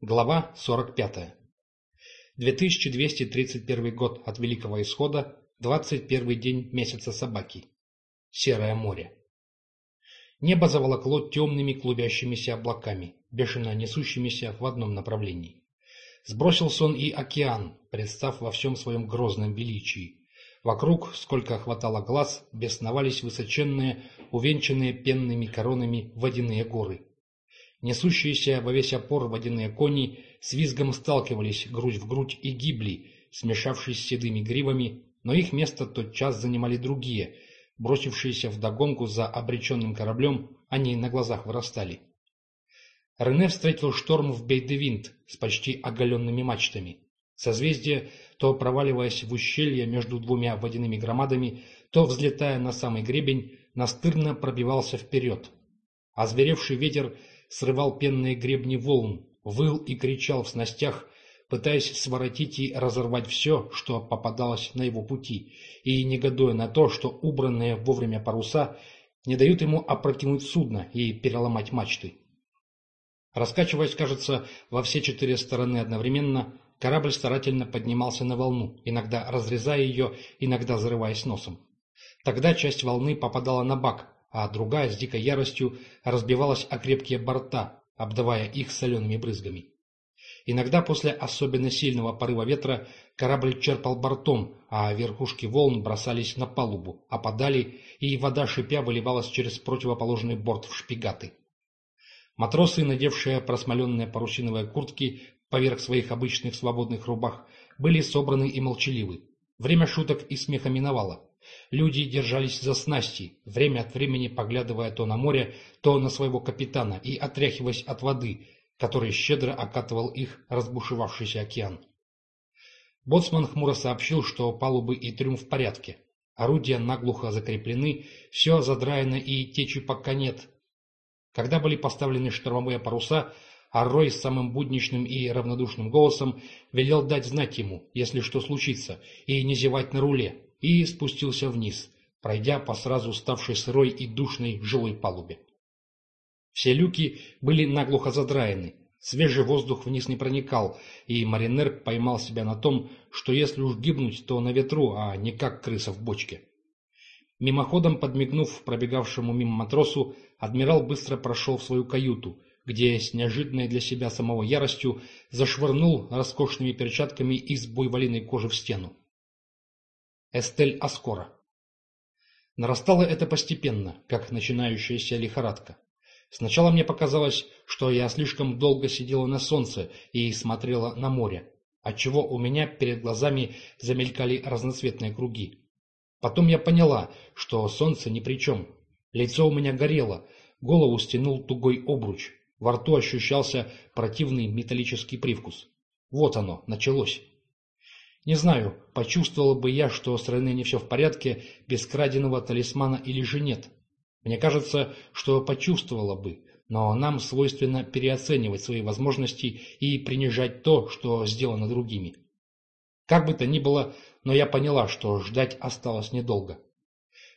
Глава 45. 2231 год от Великого Исхода, 21 день месяца собаки. Серое море. Небо заволокло темными клубящимися облаками, бешено несущимися в одном направлении. Сбросился он и океан, представ во всем своем грозном величии. Вокруг, сколько хватало глаз, бесновались высоченные, увенчанные пенными коронами водяные горы. Несущиеся во весь опор водяные кони с визгом сталкивались грудь в грудь и гибли, смешавшись с седыми гривами, но их место тотчас занимали другие, бросившиеся вдогонку за обреченным кораблем, они на глазах вырастали. Рене встретил шторм в Бейдевинт с почти оголенными мачтами. Созвездие, то проваливаясь в ущелье между двумя водяными громадами, то взлетая на самый гребень, настырно пробивался вперед. Озверевший ветер срывал пенные гребни волн, выл и кричал в снастях, пытаясь своротить и разорвать все, что попадалось на его пути, и негодуя на то, что убранные вовремя паруса не дают ему опрокинуть судно и переломать мачты. Раскачиваясь, кажется, во все четыре стороны одновременно, корабль старательно поднимался на волну, иногда разрезая ее, иногда зарываясь носом. Тогда часть волны попадала на бак, а другая с дикой яростью разбивалась о крепкие борта, обдавая их солеными брызгами. Иногда после особенно сильного порыва ветра корабль черпал бортом, а верхушки волн бросались на палубу, опадали, и вода шипя выливалась через противоположный борт в шпигаты. Матросы, надевшие просмоленные парусиновые куртки поверх своих обычных свободных рубах, были собраны и молчаливы. Время шуток и смеха миновало. Люди держались за снасти, время от времени поглядывая то на море, то на своего капитана и отряхиваясь от воды, который щедро окатывал их разбушевавшийся океан. Боцман хмуро сообщил, что палубы и трюм в порядке. Орудия наглухо закреплены, все задраено и течи пока нет. Когда были поставлены штормовые паруса, а Рой с самым будничным и равнодушным голосом велел дать знать ему, если что случится, и не зевать на руле, и спустился вниз, пройдя по сразу ставшей сырой и душной жилой палубе. Все люки были наглухо задраены, свежий воздух вниз не проникал, и Маринер поймал себя на том, что если уж гибнуть, то на ветру, а не как крыса в бочке. Мимоходом подмигнув пробегавшему мимо матросу, адмирал быстро прошел в свою каюту, где с неожиданной для себя самого яростью зашвырнул роскошными перчатками из буйволиной кожи в стену. Эстель Аскора. Нарастало это постепенно, как начинающаяся лихорадка. Сначала мне показалось, что я слишком долго сидела на солнце и смотрела на море, отчего у меня перед глазами замелькали разноцветные круги. Потом я поняла, что солнце ни при чем. Лицо у меня горело, голову стянул тугой обруч, во рту ощущался противный металлический привкус. Вот оно, началось. Не знаю, почувствовала бы я, что с Рене не все в порядке, без краденого талисмана или же нет. Мне кажется, что почувствовала бы, но нам свойственно переоценивать свои возможности и принижать то, что сделано другими. Как бы то ни было, но я поняла, что ждать осталось недолго.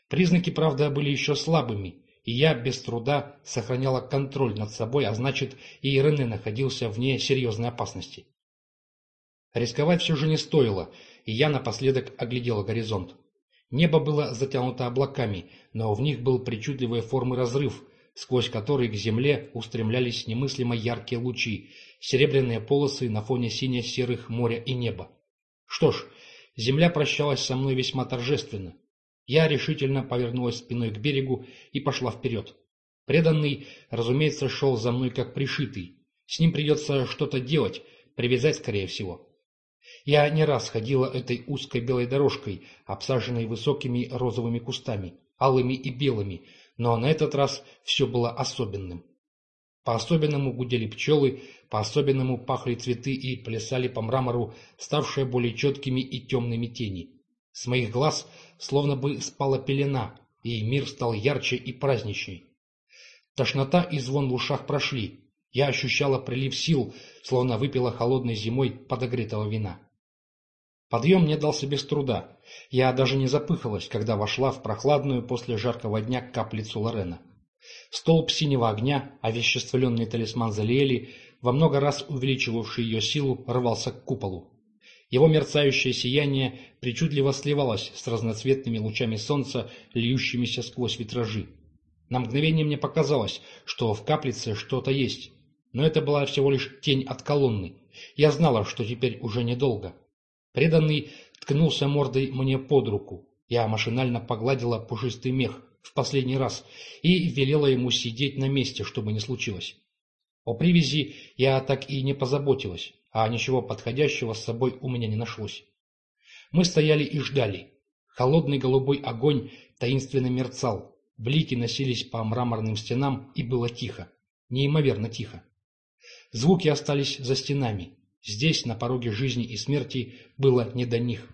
Признаки, правда, были еще слабыми, и я без труда сохраняла контроль над собой, а значит, и Рене находился вне серьезной опасности. Рисковать все же не стоило, и я напоследок оглядел горизонт. Небо было затянуто облаками, но в них был причудливой формы разрыв, сквозь который к земле устремлялись немыслимо яркие лучи, серебряные полосы на фоне сине-серых моря и неба. Что ж, земля прощалась со мной весьма торжественно. Я решительно повернулась спиной к берегу и пошла вперед. Преданный, разумеется, шел за мной как пришитый. С ним придется что-то делать, привязать, скорее всего. Я не раз ходила этой узкой белой дорожкой, обсаженной высокими розовыми кустами, алыми и белыми, но на этот раз все было особенным. По-особенному гудели пчелы, по-особенному пахли цветы и плясали по мрамору, ставшие более четкими и темными тени. С моих глаз словно бы спала пелена, и мир стал ярче и праздничней. Тошнота и звон в ушах прошли. Я ощущала прилив сил, словно выпила холодной зимой подогретого вина. Подъем мне дался без труда. Я даже не запыхалась, когда вошла в прохладную после жаркого дня каплицу Лорена. Столб синего огня, овеществленный талисман Залиэли, во много раз увеличивавший ее силу, рвался к куполу. Его мерцающее сияние причудливо сливалось с разноцветными лучами солнца, льющимися сквозь витражи. На мгновение мне показалось, что в каплице что-то есть, но это была всего лишь тень от колонны. Я знала, что теперь уже недолго. Преданный ткнулся мордой мне под руку. Я машинально погладила пушистый мех в последний раз и велела ему сидеть на месте, чтобы не случилось. О привязи я так и не позаботилась а ничего подходящего с собой у меня не нашлось. Мы стояли и ждали. Холодный голубой огонь таинственно мерцал, блики носились по мраморным стенам, и было тихо, неимоверно тихо. Звуки остались за стенами. Здесь, на пороге жизни и смерти, было не до них.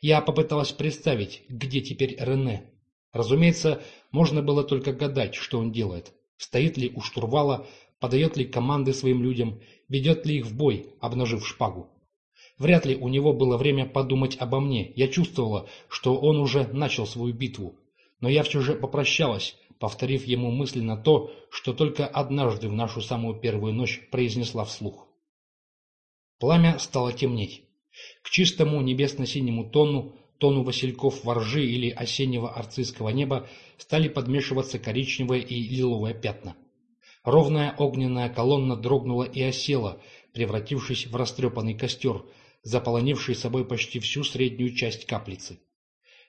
Я попыталась представить, где теперь Рене. Разумеется, можно было только гадать, что он делает. Стоит ли у штурвала, подает ли команды своим людям, ведет ли их в бой, обнажив шпагу. Вряд ли у него было время подумать обо мне. Я чувствовала, что он уже начал свою битву. Но я все же попрощалась, повторив ему мысленно то, что только однажды в нашу самую первую ночь произнесла вслух. Пламя стало темнеть. К чистому небесно-синему тону, тону васильков воржи или осеннего арцистского неба стали подмешиваться коричневые и лиловые пятна. Ровная огненная колонна дрогнула и осела, превратившись в растрепанный костер, заполонивший собой почти всю среднюю часть каплицы.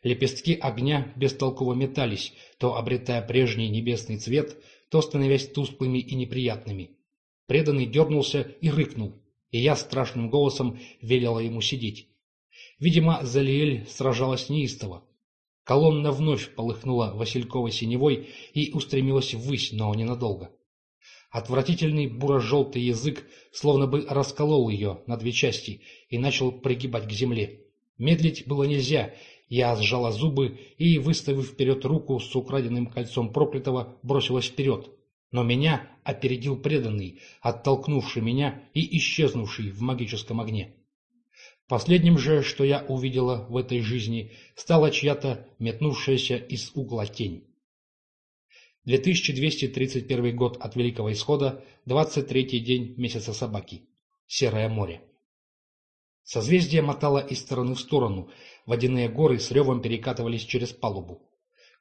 Лепестки огня бестолково метались, то обретая прежний небесный цвет, то становясь тусклыми и неприятными. Преданный дернулся и рыкнул, и я страшным голосом велела ему сидеть. Видимо, Залиэль сражалась неистово. Колонна вновь полыхнула васильковой синевой и устремилась ввысь, но ненадолго. Отвратительный буро-желтый язык словно бы расколол ее на две части и начал пригибать к земле. Медлить было нельзя. Я сжала зубы и, выставив вперед руку с украденным кольцом проклятого, бросилась вперед. Но меня опередил преданный, оттолкнувший меня и исчезнувший в магическом огне. Последним же, что я увидела в этой жизни, стала чья-то метнувшаяся из угла тень. 2231 год от Великого Исхода, 23-й день месяца собаки. Серое море. Созвездие мотало из стороны в сторону, водяные горы с ревом перекатывались через палубу.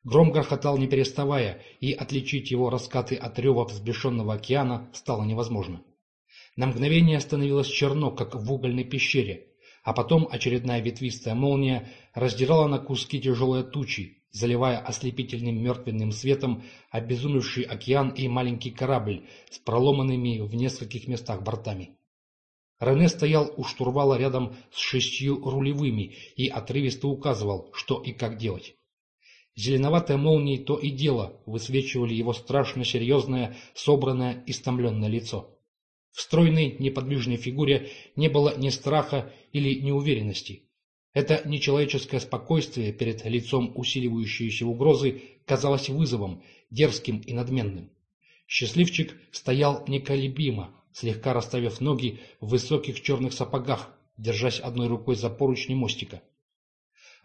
Гром грохотал не переставая, и отличить его раскаты от рева взбешенного океана стало невозможно. На мгновение становилось черно, как в угольной пещере, а потом очередная ветвистая молния раздирала на куски тяжелые тучи, заливая ослепительным мертвенным светом обезумевший океан и маленький корабль с проломанными в нескольких местах бортами. Рене стоял у штурвала рядом с шестью рулевыми и отрывисто указывал, что и как делать. Зеленоватые молнии то и дело высвечивали его страшно серьезное, собранное, истомленное лицо. В стройной, неподвижной фигуре не было ни страха или неуверенности. Это нечеловеческое спокойствие перед лицом усиливающейся угрозы казалось вызовом, дерзким и надменным. Счастливчик стоял неколебимо, слегка расставив ноги в высоких черных сапогах, держась одной рукой за поручни мостика.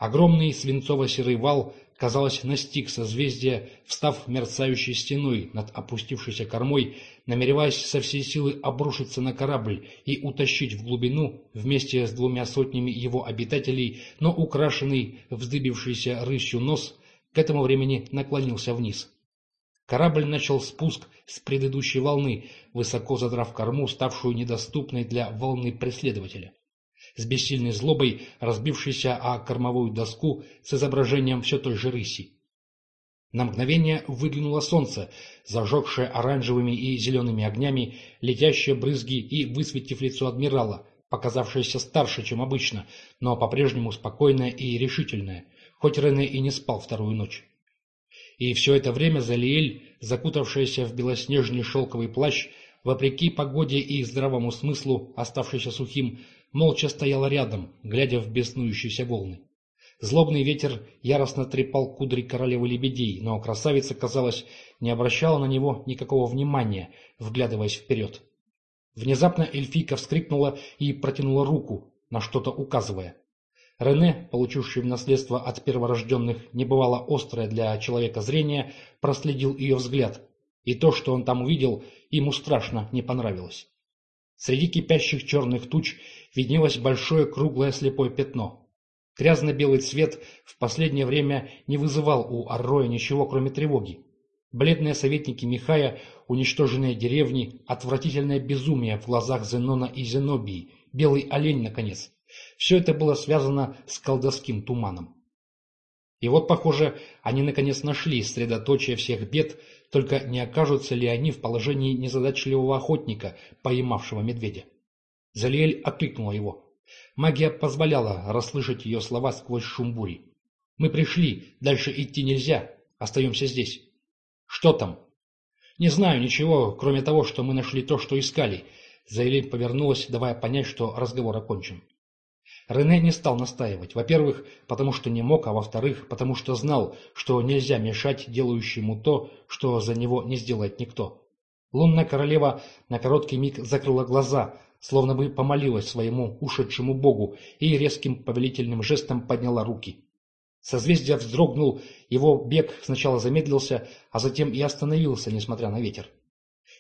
Огромный свинцово-серый вал, казалось, настиг созвездие, встав мерцающей стеной над опустившейся кормой, намереваясь со всей силы обрушиться на корабль и утащить в глубину вместе с двумя сотнями его обитателей, но украшенный вздыбившийся рысью нос к этому времени наклонился вниз. Корабль начал спуск с предыдущей волны, высоко задрав корму, ставшую недоступной для волны преследователя с бессильной злобой, разбившейся о кормовую доску с изображением все той же рыси. На мгновение выглянуло солнце, зажегшее оранжевыми и зелеными огнями летящие брызги и высветив лицо адмирала, показавшееся старше, чем обычно, но по-прежнему спокойное и решительное, хоть Рене и не спал вторую ночь. И все это время Залиэль, закутавшаяся в белоснежный шелковый плащ, вопреки погоде и здравому смыслу, оставшийся сухим, молча стояла рядом, глядя в беснующиеся волны. Злобный ветер яростно трепал кудри королевы лебедей, но красавица, казалось, не обращала на него никакого внимания, вглядываясь вперед. Внезапно эльфийка вскрикнула и протянула руку, на что-то указывая. Рене, получивший в наследство от перворожденных небывало острое для человека зрение, проследил ее взгляд, и то, что он там увидел, ему страшно не понравилось. Среди кипящих черных туч виднелось большое круглое слепое пятно. Грязно-белый цвет в последнее время не вызывал у Арроя ничего, кроме тревоги. Бледные советники Михая, уничтоженные деревни, отвратительное безумие в глазах Зенона и Зенобии, белый олень, наконец. Все это было связано с колдовским туманом. И вот, похоже, они наконец нашли средоточие всех бед, только не окажутся ли они в положении незадачливого охотника, поймавшего медведя. Залиэль окликнула его. Магия позволяла расслышать ее слова сквозь шум бури. «Мы пришли, дальше идти нельзя, остаемся здесь». «Что там?» «Не знаю ничего, кроме того, что мы нашли то, что искали». Заэлель повернулась, давая понять, что разговор окончен. Рене не стал настаивать. Во-первых, потому что не мог, а во-вторых, потому что знал, что нельзя мешать делающему то, что за него не сделает никто. Лунная королева на короткий миг закрыла глаза, словно бы помолилась своему ушедшему богу и резким повелительным жестом подняла руки. Созвездие вздрогнул, его бег сначала замедлился, а затем и остановился, несмотря на ветер.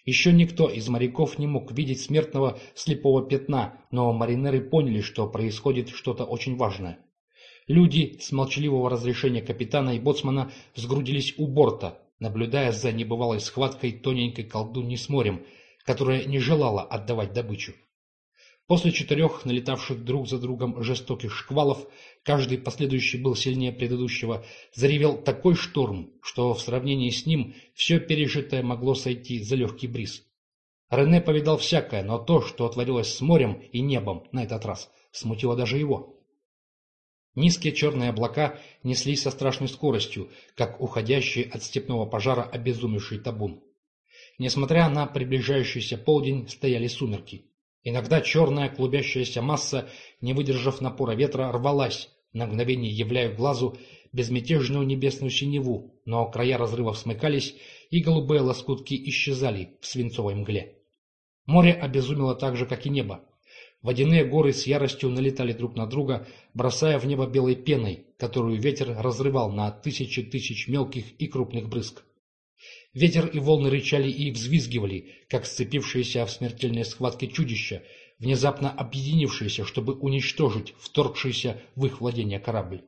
Еще никто из моряков не мог видеть смертного слепого пятна, но маринеры поняли, что происходит что-то очень важное. Люди с молчаливого разрешения капитана и боцмана сгрудились у борта, наблюдая за небывалой схваткой тоненькой колдуньи с морем, которая не желала отдавать добычу. После четырех налетавших друг за другом жестоких шквалов, каждый последующий был сильнее предыдущего, заревел такой шторм, что в сравнении с ним все пережитое могло сойти за легкий бриз. Рене повидал всякое, но то, что отворилось с морем и небом на этот раз, смутило даже его. Низкие черные облака неслись со страшной скоростью, как уходящий от степного пожара обезумевший табун. Несмотря на приближающийся полдень, стояли сумерки. Иногда черная клубящаяся масса, не выдержав напора ветра, рвалась, на мгновение являя глазу безмятежную небесную синеву, но края разрывов смыкались, и голубые лоскутки исчезали в свинцовой мгле. Море обезумело так же, как и небо. Водяные горы с яростью налетали друг на друга, бросая в небо белой пеной, которую ветер разрывал на тысячи тысяч мелких и крупных брызг. Ветер и волны рычали и взвизгивали, как сцепившиеся в смертельной схватке чудища, внезапно объединившиеся, чтобы уничтожить вторгшийся в их владение корабль.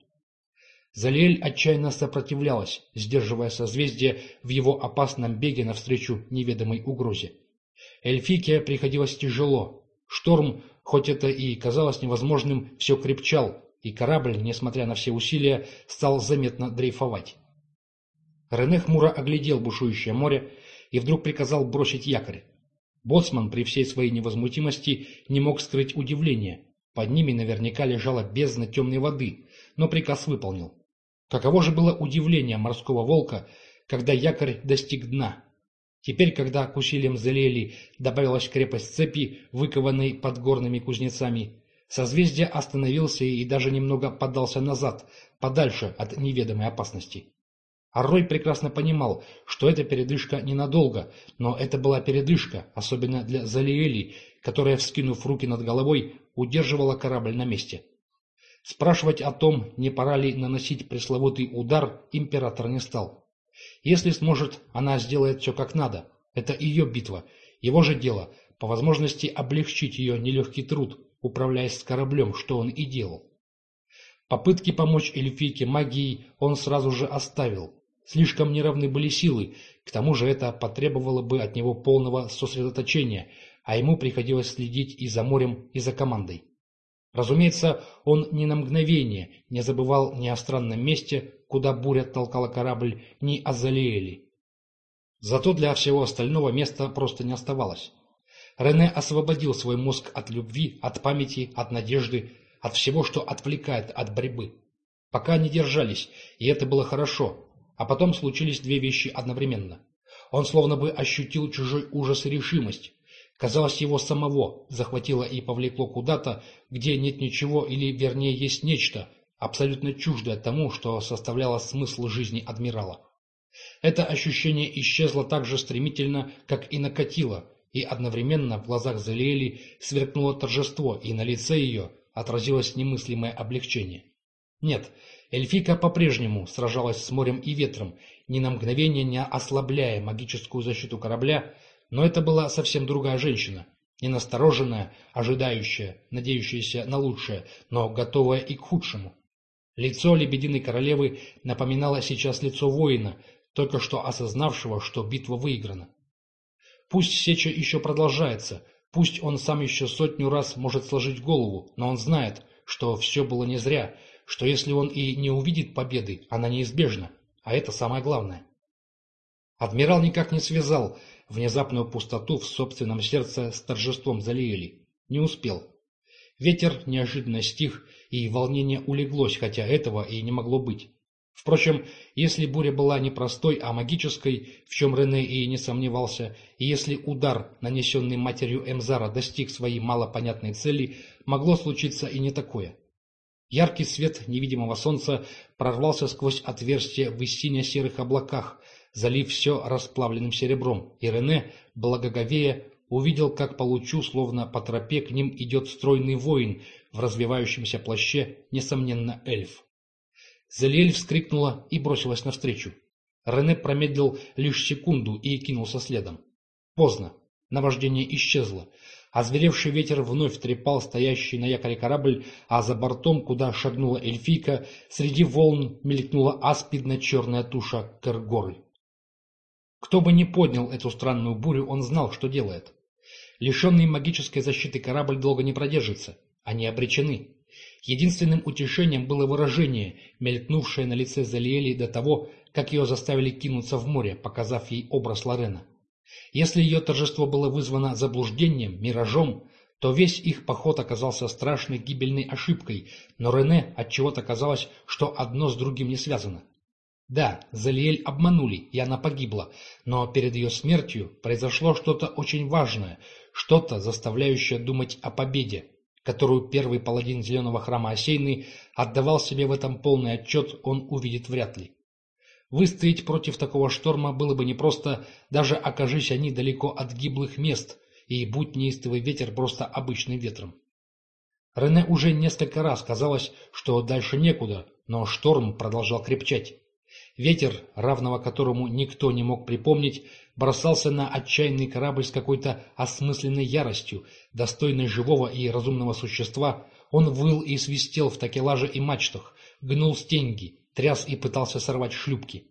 Залиэль отчаянно сопротивлялась, сдерживая созвездие в его опасном беге навстречу неведомой угрозе. Эльфике приходилось тяжело. Шторм, хоть это и казалось невозможным, все крепчал, и корабль, несмотря на все усилия, стал заметно дрейфовать. Рене хмуро оглядел бушующее море и вдруг приказал бросить якорь. Боцман при всей своей невозмутимости не мог скрыть удивление. Под ними наверняка лежала бездна темной воды, но приказ выполнил. Каково же было удивление морского волка, когда якорь достиг дна. Теперь, когда к усилиям Зелели добавилась крепость цепи, выкованной подгорными кузнецами, созвездие остановился и даже немного подался назад, подальше от неведомой опасности. Аррой прекрасно понимал, что эта передышка ненадолго, но это была передышка, особенно для Залиэли, которая, вскинув руки над головой, удерживала корабль на месте. Спрашивать о том, не пора ли наносить пресловутый удар, император не стал. Если сможет, она сделает все как надо. Это ее битва, его же дело, по возможности облегчить ее нелегкий труд, управляясь с кораблем, что он и делал. Попытки помочь эльфийке магией он сразу же оставил, Слишком неравны были силы, к тому же это потребовало бы от него полного сосредоточения, а ему приходилось следить и за морем, и за командой. Разумеется, он ни на мгновение не забывал ни о странном месте, куда буря толкала корабль, ни о Залиэле. Зато для всего остального места просто не оставалось. Рене освободил свой мозг от любви, от памяти, от надежды, от всего, что отвлекает от борьбы. Пока они держались, и это было хорошо, а потом случились две вещи одновременно. Он словно бы ощутил чужой ужас и решимость. Казалось, его самого захватило и повлекло куда-то, где нет ничего или, вернее, есть нечто, абсолютно чуждое тому, что составляло смысл жизни адмирала. Это ощущение исчезло так же стремительно, как и накатило, и одновременно в глазах Залиэли сверкнуло торжество, и на лице ее, отразилось немыслимое облегчение. Нет, эльфика по-прежнему сражалась с морем и ветром, ни на мгновение не ослабляя магическую защиту корабля, но это была совсем другая женщина, не настороженная, ожидающая, надеющаяся на лучшее, но готовая и к худшему. Лицо лебединой королевы напоминало сейчас лицо воина, только что осознавшего, что битва выиграна. Пусть сеча еще продолжается, пусть он сам еще сотню раз может сложить голову, но он знает, что все было не зря, что если он и не увидит победы, она неизбежна, а это самое главное. Адмирал никак не связал внезапную пустоту в собственном сердце с торжеством Залиэли. Не успел. Ветер неожиданно стих, и волнение улеглось, хотя этого и не могло быть. Впрочем, если буря была не простой, а магической, в чем Рене и не сомневался, и если удар, нанесенный матерью Эмзара, достиг своей малопонятной цели, могло случиться и не такое. Яркий свет невидимого солнца прорвался сквозь отверстие в сине-серых облаках, залив все расплавленным серебром, и Рене, благоговея, увидел, как по лучу, словно по тропе, к ним идет стройный воин в развивающемся плаще, несомненно, эльф. Залиэль вскрикнула и бросилась навстречу. Рене промедлил лишь секунду и кинулся следом. Поздно. Наваждение исчезло. Озверевший ветер вновь трепал стоящий на якоре корабль, а за бортом, куда шагнула эльфийка, среди волн мелькнула аспидно-черная туша Кергоры. Кто бы ни поднял эту странную бурю, он знал, что делает. Лишенный магической защиты корабль долго не продержится. Они обречены. Единственным утешением было выражение, мелькнувшее на лице Залиэли до того, как ее заставили кинуться в море, показав ей образ Лорена. Если ее торжество было вызвано заблуждением, миражом, то весь их поход оказался страшной гибельной ошибкой, но Рене отчего-то казалось, что одно с другим не связано. Да, Залиэль обманули, и она погибла, но перед ее смертью произошло что-то очень важное, что-то, заставляющее думать о победе, которую первый паладин Зеленого храма Осейный отдавал себе в этом полный отчет, он увидит вряд ли. Выстоять против такого шторма было бы непросто, даже окажись они далеко от гиблых мест, и будь неистовый ветер просто обычным ветром. Рене уже несколько раз казалось, что дальше некуда, но шторм продолжал крепчать. Ветер, равного которому никто не мог припомнить, бросался на отчаянный корабль с какой-то осмысленной яростью, достойной живого и разумного существа. Он выл и свистел в такелаже и мачтах, гнул стенги, тряс и пытался сорвать шлюпки.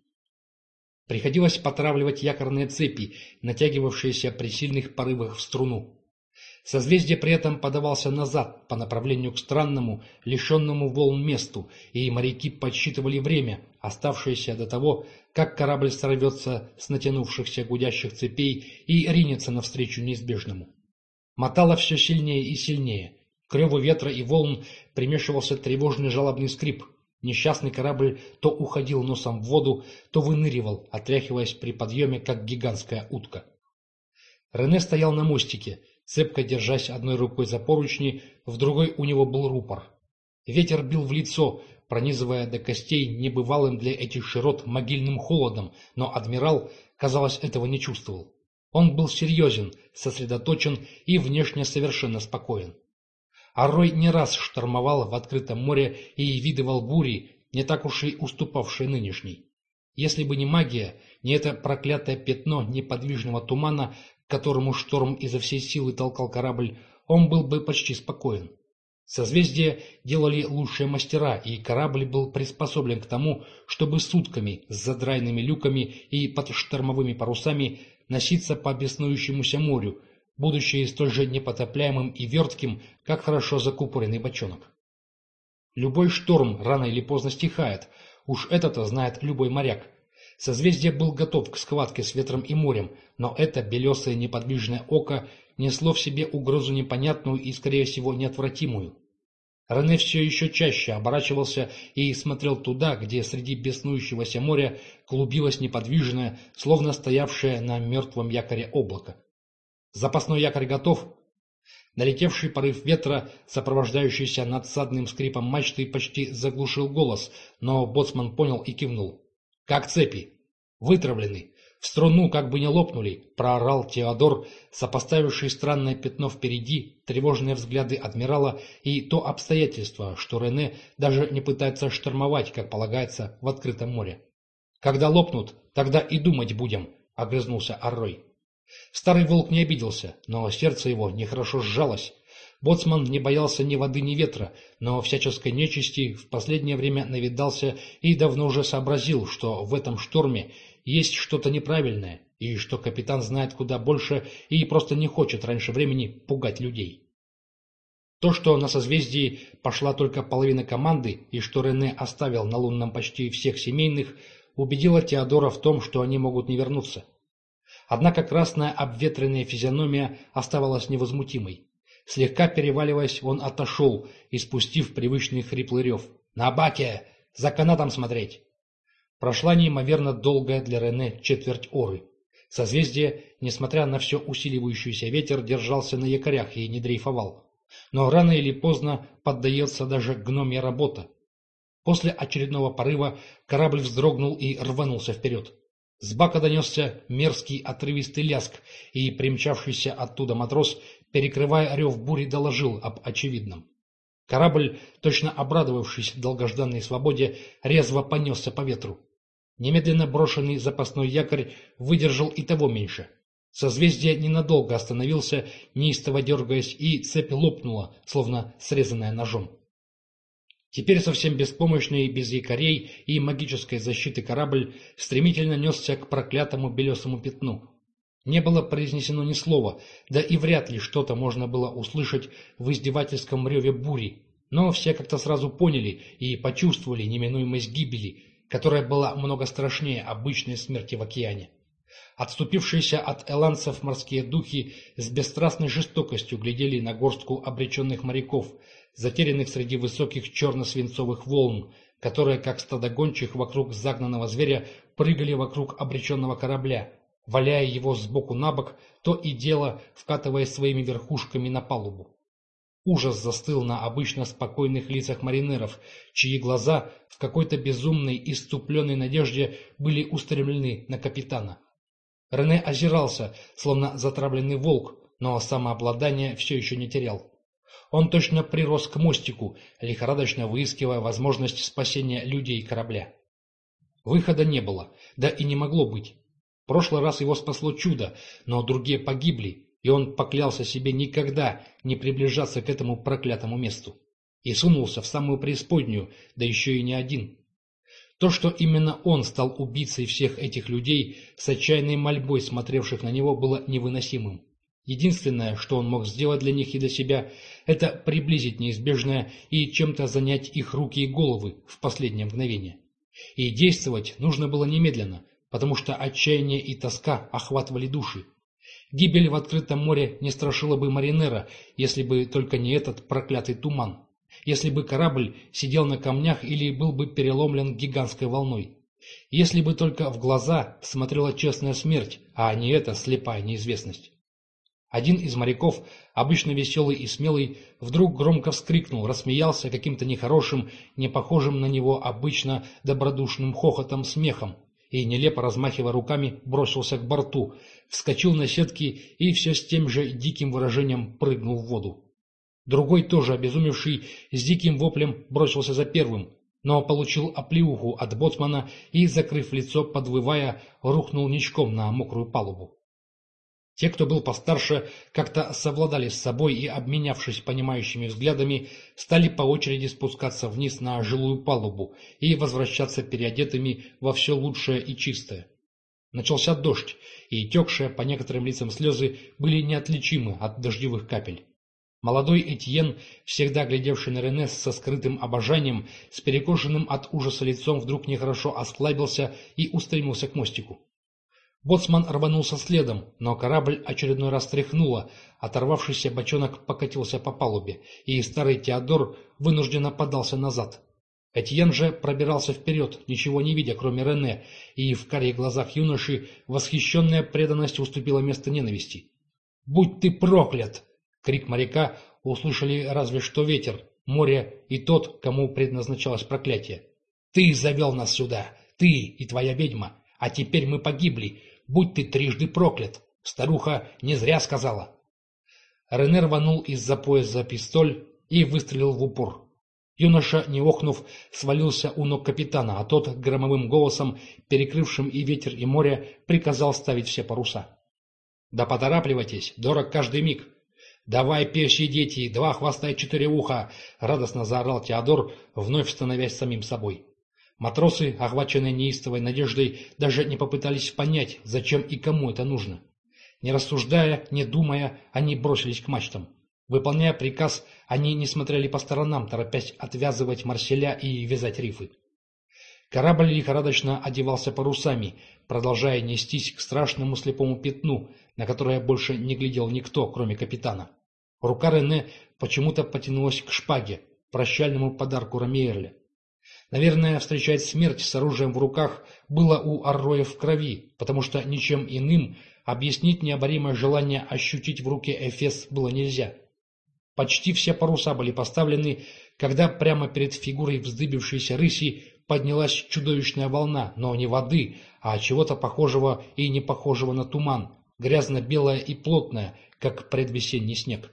Приходилось потравливать якорные цепи, натягивавшиеся при сильных порывах в струну. Созвездие при этом подавался назад по направлению к странному, лишенному волн месту, и моряки подсчитывали время, оставшееся до того, как корабль сорвется с натянувшихся гудящих цепей и ринется навстречу неизбежному. Мотало все сильнее и сильнее. К реву ветра и волн примешивался тревожный жалобный скрип. Несчастный корабль то уходил носом в воду, то выныривал, отряхиваясь при подъеме, как гигантская утка. Рене стоял на мостике, цепко держась одной рукой за поручни, в другой у него был рупор. Ветер бил в лицо, пронизывая до костей небывалым для этих широт могильным холодом, но адмирал, казалось, этого не чувствовал. Он был серьезен, сосредоточен и внешне совершенно спокоен. А Рой не раз штормовал в открытом море и видывал бури, не так уж и уступавшие нынешней. Если бы не магия, не это проклятое пятно неподвижного тумана, к которому шторм изо всей силы толкал корабль, он был бы почти спокоен. Созвездия делали лучшие мастера, и корабль был приспособлен к тому, чтобы сутками с задрайными люками и под штормовыми парусами носиться по беснующемуся морю, будучи столь же непотопляемым и вертким, как хорошо закупоренный бочонок. Любой шторм рано или поздно стихает, уж это-то знает любой моряк. Созвездие был готов к схватке с ветром и морем, но это белесое неподвижное око несло в себе угрозу непонятную и, скорее всего, неотвратимую. Рене все еще чаще оборачивался и смотрел туда, где среди беснующегося моря клубилось неподвижное, словно стоявшее на мертвом якоре облако. Запасной якорь готов. Налетевший порыв ветра, сопровождающийся надсадным скрипом мачты, почти заглушил голос, но боцман понял и кивнул. «Как цепи?» «Вытравлены. В струну как бы не лопнули, проорал Теодор, сопоставивший странное пятно впереди, тревожные взгляды адмирала и то обстоятельство, что Рене даже не пытается штурмовать, как полагается, в открытом море. «Когда лопнут, тогда и думать будем», — огрызнулся Аррой. Старый волк не обиделся, но сердце его нехорошо сжалось. Боцман не боялся ни воды, ни ветра, но всяческой нечисти в последнее время навидался и давно уже сообразил, что в этом шторме есть что-то неправильное, и что капитан знает куда больше и просто не хочет раньше времени пугать людей. То, что на созвездии пошла только половина команды и что Рене оставил на лунном почти всех семейных, убедило Теодора в том, что они могут не вернуться. Однако красная обветренная физиономия оставалась невозмутимой. Слегка переваливаясь, он отошел, испустив привычный хриплый рев. «На баке! За канатом смотреть!» Прошла неимоверно долгая для Рене четверть оры. Созвездие, несмотря на все усиливающийся ветер, держался на якорях и не дрейфовал. Но рано или поздно поддается даже гномья работа. После очередного порыва корабль вздрогнул и рванулся вперед. С бака донесся мерзкий отрывистый ляск, и примчавшийся оттуда матрос, перекрывая рев бури, доложил об очевидном. Корабль, точно обрадовавшись долгожданной свободе, резво понесся по ветру. Немедленно брошенный запасной якорь выдержал и того меньше. Созвездие ненадолго остановился, неистово дергаясь, и цепь лопнула, словно срезанная ножом. Теперь совсем беспомощный, без якорей и магической защиты корабль стремительно несся к проклятому белесому пятну. Не было произнесено ни слова, да и вряд ли что-то можно было услышать в издевательском реве бури, но все как-то сразу поняли и почувствовали неминуемость гибели, которая была много страшнее обычной смерти в океане. Отступившиеся от эланцев морские духи с бесстрастной жестокостью глядели на горстку обреченных моряков, затерянных среди высоких черно-свинцовых волн, которые, как стадо гончих вокруг загнанного зверя, прыгали вокруг обреченного корабля, валяя его сбоку на бок, то и дело вкатывая своими верхушками на палубу. Ужас застыл на обычно спокойных лицах маринеров, чьи глаза в какой-то безумной, иступленной надежде были устремлены на капитана. Рене озирался, словно затравленный волк, но самообладание все еще не терял. Он точно прирос к мостику, лихорадочно выискивая возможность спасения людей и корабля. Выхода не было, да и не могло быть. В прошлый раз его спасло чудо, но другие погибли, и он поклялся себе никогда не приближаться к этому проклятому месту. И сунулся в самую преисподнюю, да еще и не один. То, что именно он стал убийцей всех этих людей, с отчаянной мольбой смотревших на него, было невыносимым. Единственное, что он мог сделать для них и для себя, это приблизить неизбежное и чем-то занять их руки и головы в последнее мгновение. И действовать нужно было немедленно, потому что отчаяние и тоска охватывали души, Гибель в открытом море не страшила бы Маринера, если бы только не этот проклятый туман. Если бы корабль сидел на камнях или был бы переломлен гигантской волной. Если бы только в глаза смотрела честная смерть, а не эта слепая неизвестность. Один из моряков, обычно веселый и смелый, вдруг громко вскрикнул, рассмеялся каким-то нехорошим, не похожим на него обычно добродушным хохотом смехом и, нелепо размахивая руками, бросился к борту, вскочил на сетки и все с тем же диким выражением прыгнул в воду. Другой, тоже обезумевший, с диким воплем бросился за первым, но получил оплеуху от боцмана и, закрыв лицо, подвывая, рухнул ничком на мокрую палубу. Те, кто был постарше, как-то совладали с собой и, обменявшись понимающими взглядами, стали по очереди спускаться вниз на жилую палубу и возвращаться переодетыми во все лучшее и чистое. Начался дождь, и текшие по некоторым лицам слезы были неотличимы от дождевых капель. Молодой Этьен, всегда глядевший на Рене со скрытым обожанием, с перекошенным от ужаса лицом, вдруг нехорошо осклабился и устремился к мостику. Боцман рванулся следом, но корабль очередной раз тряхнуло, оторвавшийся бочонок покатился по палубе, и старый Теодор вынужденно подался назад. Этьен же пробирался вперед, ничего не видя, кроме Рене, и в карих глазах юноши восхищенная преданность уступила место ненависти. «Будь ты проклят!» — крик моряка услышали разве что ветер, море и тот, кому предназначалось проклятие. «Ты завел нас сюда! Ты и твоя ведьма! А теперь мы погибли! Будь ты трижды проклят! Старуха не зря сказала!» Рене рванул из-за пояса пистоль и выстрелил в упор. Юноша, не охнув, свалился у ног капитана, а тот громовым голосом, перекрывшим и ветер, и море, приказал ставить все паруса. «Да поторапливайтесь, дорог каждый миг!» «Давай, перщи дети, два хвоста и четыре уха!» — радостно заорал Теодор, вновь становясь самим собой. Матросы, охваченные неистовой надеждой, даже не попытались понять, зачем и кому это нужно. Не рассуждая, не думая, они бросились к мачтам. Выполняя приказ, они не смотрели по сторонам, торопясь отвязывать марселя и вязать рифы. Корабль лихорадочно одевался парусами, продолжая нестись к страшному слепому пятну, на которое больше не глядел никто, кроме капитана. Рука Рене почему-то потянулась к шпаге, прощальному подарку Ромеерля. Наверное, встречать смерть с оружием в руках было у Арроя в крови, потому что ничем иным объяснить необоримое желание ощутить в руке Эфес было нельзя. Почти все паруса были поставлены, когда прямо перед фигурой вздыбившейся рыси поднялась чудовищная волна, но не воды, а чего-то похожего и не похожего на туман, грязно-белая и плотная, как предвесенний снег.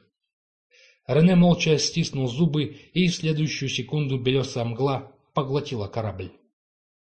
Рене молча стиснул зубы, и в следующую секунду белесая мгла поглотила корабль.